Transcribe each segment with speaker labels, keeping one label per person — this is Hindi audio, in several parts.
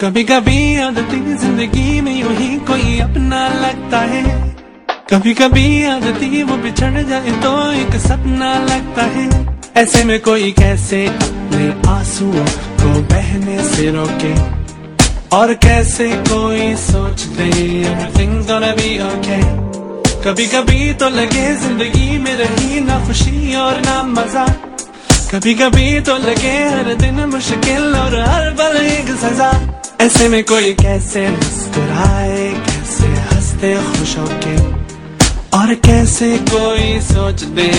Speaker 1: कभी कभी आदती ज़िंदगी में यूँ ही कोई अपना लगता है। कभी कभी आदती वो बिछड़ जाए तो एक सपना लगता है। ऐसे में कोई कैसे अपने आंसुओं को बहने से रोके? और कैसे कोई सोच दे okay? कभी कभी तो लगे ज़िंदगी में रही ना खुशी और ना मज़ा। कभी कभी तो लगे हर दिन मुश्किल और हर पल एक सजा। ऐसे में कोई कैसे मुस्कुराए, कैसे हँसते खुश होके? और कैसे कोई सोच दे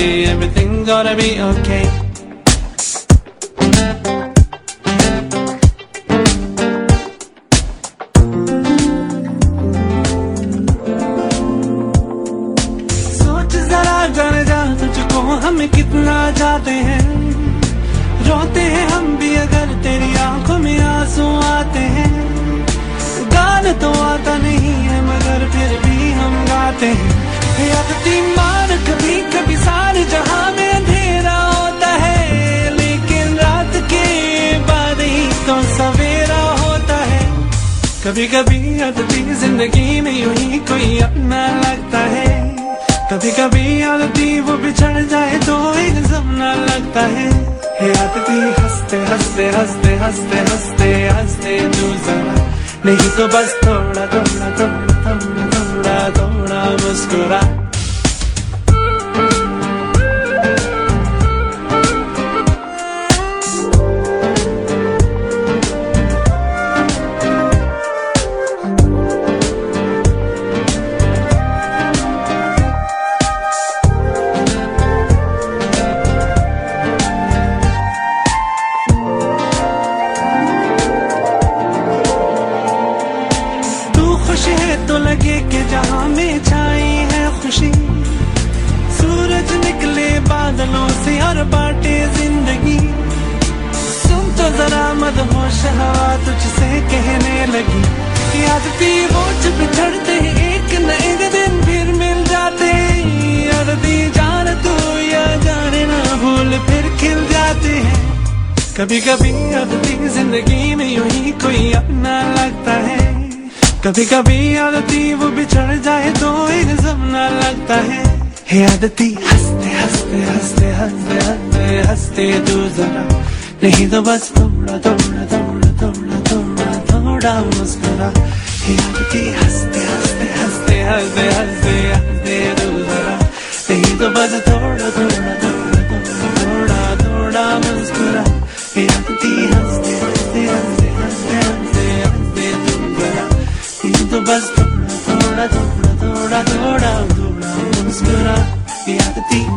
Speaker 1: जरा जान जा, तुझको हम कितना जाते हैं? रोते हैं कभी कभी सारे जहाँ है। ही तो ज़िंदगी में यूँ ही कोई अपना लगता है। कभी कभी आदती वो बिछड़ जाए तो एक सपना लगता है। आदती हँसते हँसते हँसते हँसते हँसते हँसते तू जरा। नहीं तो बस थोड़ा थोड़ा थोड़ा में छाई है खुशी। सूरज निकले बादलों से और बाटे ज़िंदगी। सुन तो जरा मत होश हवा तुझसे कहने लगी। आदती वो जब चढ़ते एक न एक दिन फिर मिल जाते। दी जान तू या जाने ना भूल फिर खिल जाते हैं। कभी कभी आदती ज़िंदगी में यूँ ही कोई अपना लगता है। कभी कभी आदती वो लगता है हे आदती हँसते हँसते हँसते हँसते हँसते हँसते तू जरा नहीं तो बस थोड़ा थोड़ा थोड़ा थोड़ा थोड़ा थोड़ा मुस्कुरा हे आदती हँसते हँसते हँसते हँसते हँसते हँसते तू जरा नहीं तो बस थोड़ा थोड़ा थोड़ा थोड़ा थोड़ा मुस्कुरा हे आदती हँसते हँसते हँसते हँसते हँसते हँसते तू जरा नहीं तो बस थोड़ा थोड़ा थोड़ा थोड़ा थोड़ा मुस्कुरा ये आदती हँसते